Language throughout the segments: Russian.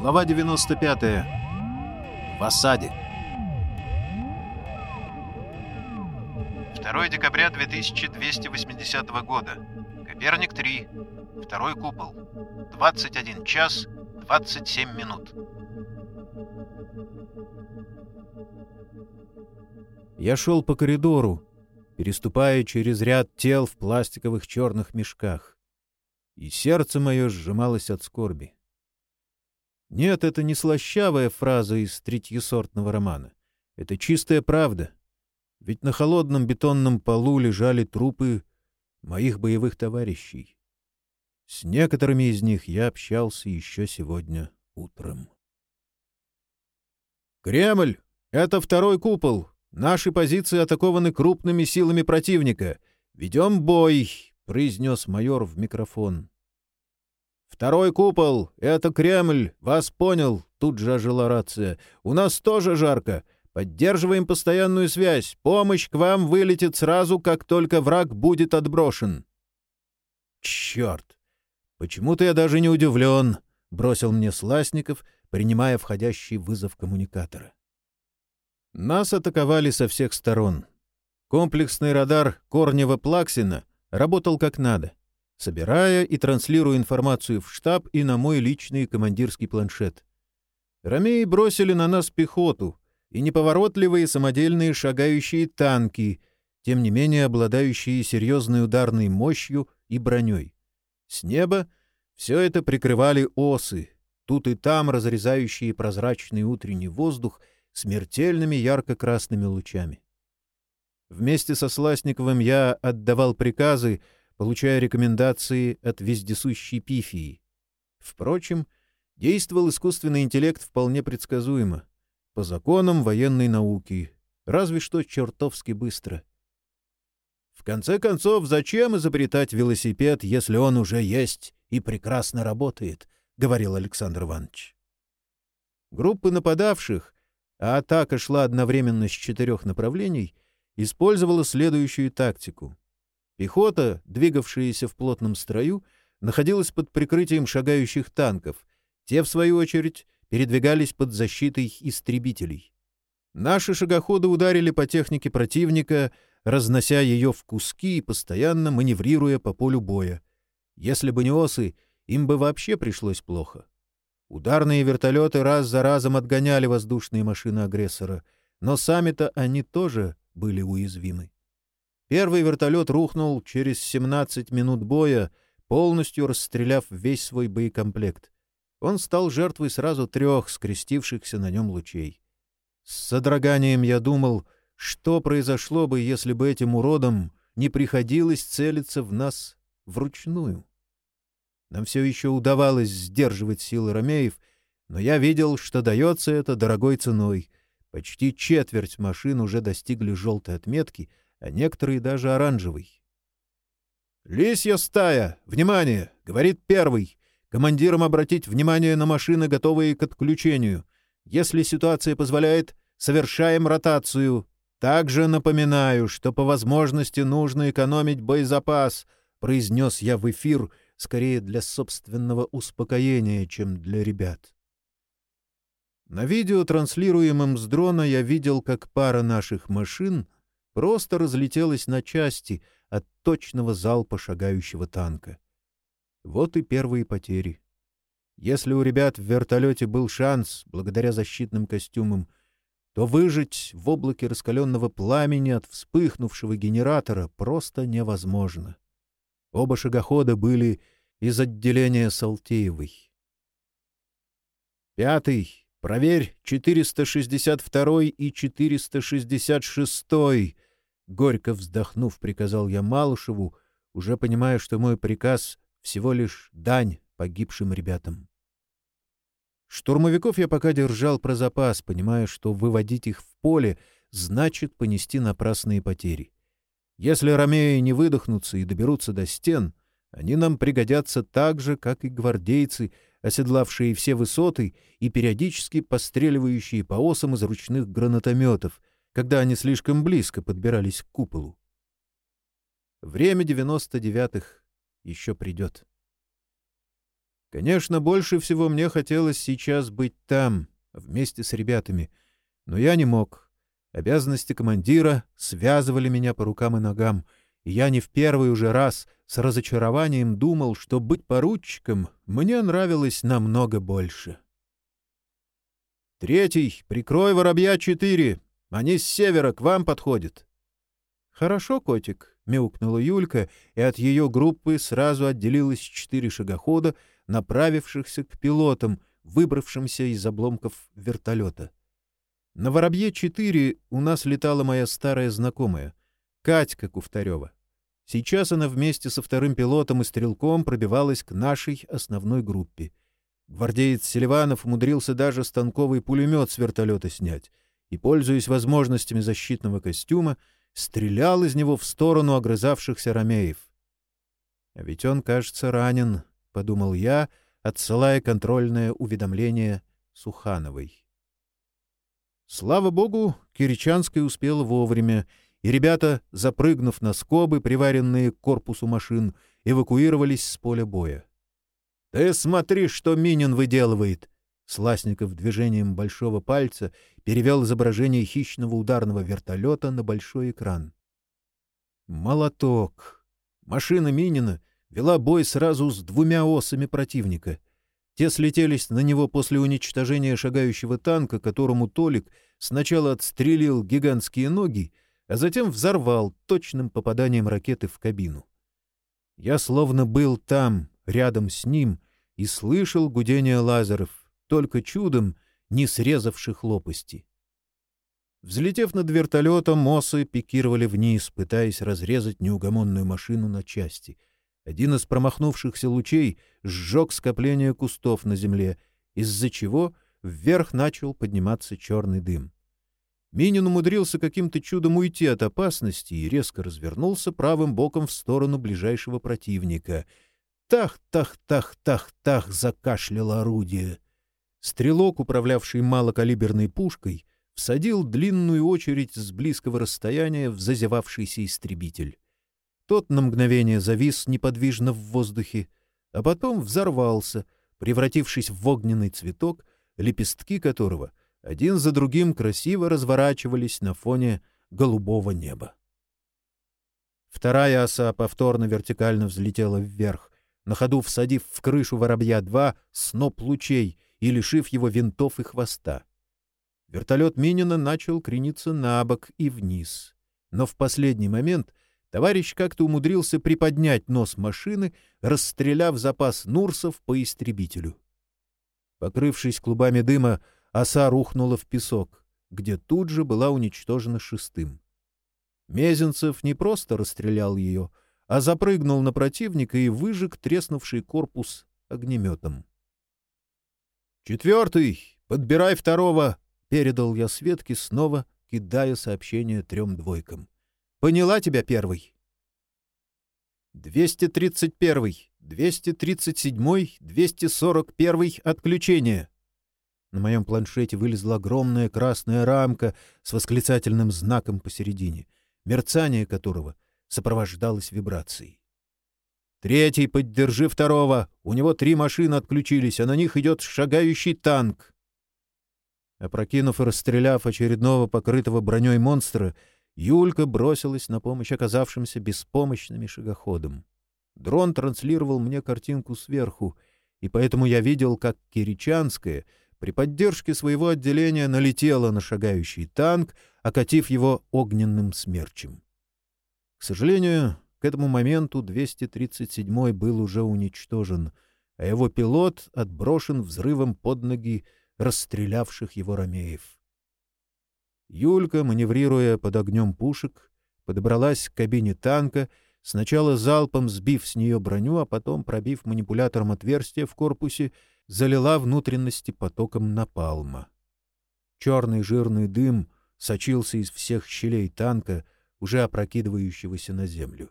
Глава 95. В осаде. 2 декабря 2280 года. Коперник 3. Второй купол. 21 час 27 минут. Я шел по коридору, переступая через ряд тел в пластиковых черных мешках. И сердце мое сжималось от скорби. Нет, это не слащавая фраза из третьесортного романа. Это чистая правда. Ведь на холодном бетонном полу лежали трупы моих боевых товарищей. С некоторыми из них я общался еще сегодня утром. «Кремль! Это второй купол! Наши позиции атакованы крупными силами противника! Ведем бой!» — произнес майор в микрофон. «Второй купол! Это Кремль! Вас понял!» — тут же ожила рация. «У нас тоже жарко! Поддерживаем постоянную связь! Помощь к вам вылетит сразу, как только враг будет отброшен!» «Черт! Почему-то я даже не удивлен!» — бросил мне Сласников, принимая входящий вызов коммуникатора. Нас атаковали со всех сторон. Комплексный радар Корнева-Плаксина работал как надо собирая и транслируя информацию в штаб и на мой личный командирский планшет. Ромеи бросили на нас пехоту и неповоротливые самодельные шагающие танки, тем не менее обладающие серьезной ударной мощью и броней. С неба все это прикрывали осы, тут и там разрезающие прозрачный утренний воздух смертельными ярко-красными лучами. Вместе со Сласниковым я отдавал приказы, получая рекомендации от вездесущей пифии. Впрочем, действовал искусственный интеллект вполне предсказуемо, по законам военной науки, разве что чертовски быстро. В конце концов, зачем изобретать велосипед, если он уже есть и прекрасно работает, — говорил Александр Иванович. Группы нападавших, а атака шла одновременно с четырех направлений, использовала следующую тактику — Пехота, двигавшаяся в плотном строю, находилась под прикрытием шагающих танков. Те, в свою очередь, передвигались под защитой истребителей. Наши шагоходы ударили по технике противника, разнося ее в куски и постоянно маневрируя по полю боя. Если бы не осы, им бы вообще пришлось плохо. Ударные вертолеты раз за разом отгоняли воздушные машины агрессора, но сами-то они тоже были уязвимы. Первый вертолет рухнул через 17 минут боя, полностью расстреляв весь свой боекомплект. Он стал жертвой сразу трех скрестившихся на нем лучей. С содроганием я думал, что произошло бы, если бы этим уродам не приходилось целиться в нас вручную. Нам все еще удавалось сдерживать силы ромеев, но я видел, что дается это дорогой ценой. Почти четверть машин уже достигли желтой отметки — а некоторые даже оранжевый. «Лисья стая! Внимание!» — говорит первый. Командирам обратить внимание на машины, готовые к отключению. Если ситуация позволяет, совершаем ротацию. Также напоминаю, что по возможности нужно экономить боезапас, произнес я в эфир, скорее для собственного успокоения, чем для ребят. На видео, транслируемом с дрона, я видел, как пара наших машин — просто разлетелась на части от точного залпа шагающего танка. Вот и первые потери. Если у ребят в вертолете был шанс, благодаря защитным костюмам, то выжить в облаке раскаленного пламени от вспыхнувшего генератора просто невозможно. Оба шагохода были из отделения Салтеевой. Пятый. Проверь 462 и 466 Горько вздохнув, приказал я Малышеву, уже понимая, что мой приказ всего лишь дань погибшим ребятам. Штурмовиков я пока держал про запас, понимая, что выводить их в поле значит понести напрасные потери. Если ромеи не выдохнутся и доберутся до стен, они нам пригодятся так же, как и гвардейцы, оседлавшие все высоты и периодически постреливающие по осам из ручных гранатометов, когда они слишком близко подбирались к куполу. Время девяносто девятых еще придет. Конечно, больше всего мне хотелось сейчас быть там, вместе с ребятами, но я не мог. Обязанности командира связывали меня по рукам и ногам, и я не в первый уже раз с разочарованием думал, что быть поручиком мне нравилось намного больше. «Третий, прикрой воробья четыре. Они с севера к вам подходят». «Хорошо, котик», — мяукнула Юлька, и от ее группы сразу отделилось четыре шагохода, направившихся к пилотам, выбравшимся из обломков вертолета. На «Воробье-4» у нас летала моя старая знакомая, Катька Куфтарева. Сейчас она вместе со вторым пилотом и стрелком пробивалась к нашей основной группе. Гвардеец Селиванов умудрился даже станковый пулемет с вертолета снять и, пользуясь возможностями защитного костюма, стрелял из него в сторону огрызавшихся ромеев. «А ведь он, кажется, ранен», — подумал я, отсылая контрольное уведомление Сухановой. Слава богу, Киричанская успела вовремя, и ребята, запрыгнув на скобы, приваренные к корпусу машин, эвакуировались с поля боя. «Ты смотри, что Минин выделывает!» Сласников движением большого пальца перевел изображение хищного ударного вертолета на большой экран. Молоток. Машина Минина вела бой сразу с двумя осами противника. Те слетелись на него после уничтожения шагающего танка, которому Толик сначала отстрелил гигантские ноги, а затем взорвал точным попаданием ракеты в кабину. Я словно был там, рядом с ним, и слышал гудение лазеров, только чудом не срезавших лопасти. Взлетев над вертолетом, осы пикировали вниз, пытаясь разрезать неугомонную машину на части. Один из промахнувшихся лучей сжег скопление кустов на земле, из-за чего вверх начал подниматься черный дым. Минин умудрился каким-то чудом уйти от опасности и резко развернулся правым боком в сторону ближайшего противника. «Тах-тах-тах-тах-тах!» — закашляло орудие. Стрелок, управлявший малокалиберной пушкой, всадил длинную очередь с близкого расстояния в зазевавшийся истребитель. Тот на мгновение завис неподвижно в воздухе, а потом взорвался, превратившись в огненный цветок, лепестки которого один за другим красиво разворачивались на фоне голубого неба. Вторая оса повторно вертикально взлетела вверх, на ходу всадив в крышу воробья-2 сноп лучей и лишив его винтов и хвоста. Вертолет Минина начал крениться на бок и вниз. Но в последний момент товарищ как-то умудрился приподнять нос машины, расстреляв запас Нурсов по истребителю. Покрывшись клубами дыма, оса рухнула в песок, где тут же была уничтожена шестым. Мезенцев не просто расстрелял ее, а запрыгнул на противника и выжег треснувший корпус огнеметом. «Четвертый! Подбирай второго!» — передал я Светке, снова кидая сообщение трем двойкам. «Поняла тебя первый?» «231, 237, 241 отключение!» На моем планшете вылезла огромная красная рамка с восклицательным знаком посередине, мерцание которого сопровождалось вибрацией. «Третий, поддержи второго! У него три машины отключились, а на них идет шагающий танк!» Опрокинув и расстреляв очередного покрытого броней монстра, Юлька бросилась на помощь оказавшимся беспомощными шагоходам. Дрон транслировал мне картинку сверху, и поэтому я видел, как Киричанская — при поддержке своего отделения налетела на шагающий танк, окатив его огненным смерчем. К сожалению, к этому моменту 237-й был уже уничтожен, а его пилот отброшен взрывом под ноги расстрелявших его ромеев. Юлька, маневрируя под огнем пушек, подобралась к кабине танка, сначала залпом сбив с нее броню, а потом, пробив манипулятором отверстие в корпусе, залила внутренности потоком напалма. Черный жирный дым сочился из всех щелей танка, уже опрокидывающегося на землю.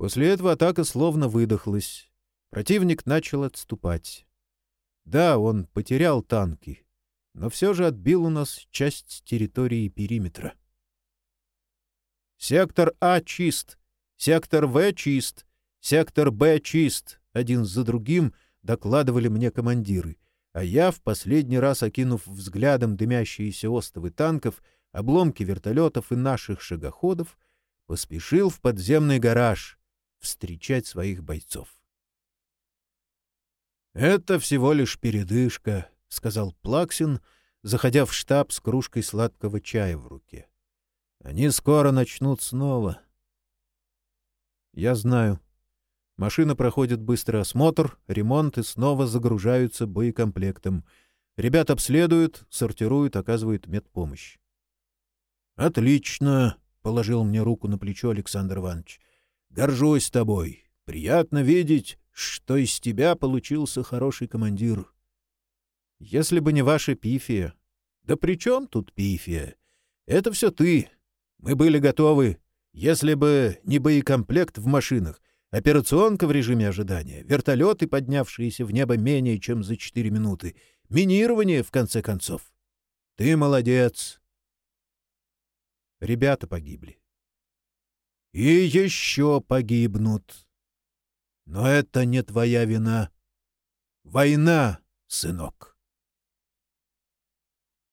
После этого атака словно выдохлась. Противник начал отступать. Да, он потерял танки, но все же отбил у нас часть территории периметра. «Сектор А чист! Сектор В чист! Сектор Б чист!» Один за другим — докладывали мне командиры, а я, в последний раз окинув взглядом дымящиеся остовы танков, обломки вертолетов и наших шагоходов, поспешил в подземный гараж встречать своих бойцов. «Это всего лишь передышка», — сказал Плаксин, заходя в штаб с кружкой сладкого чая в руке. «Они скоро начнут снова». «Я знаю», Машина проходит быстрый осмотр, ремонт и снова загружаются боекомплектом. Ребят обследуют, сортируют, оказывают медпомощь. «Отлично!» — положил мне руку на плечо Александр Иванович. «Горжусь тобой. Приятно видеть, что из тебя получился хороший командир». «Если бы не ваша пифия». «Да при чем тут пифия? Это все ты. Мы были готовы. Если бы не боекомплект в машинах, Операционка в режиме ожидания, вертолеты, поднявшиеся в небо менее чем за четыре минуты, минирование, в конце концов. Ты молодец. Ребята погибли. И еще погибнут. Но это не твоя вина. Война, сынок.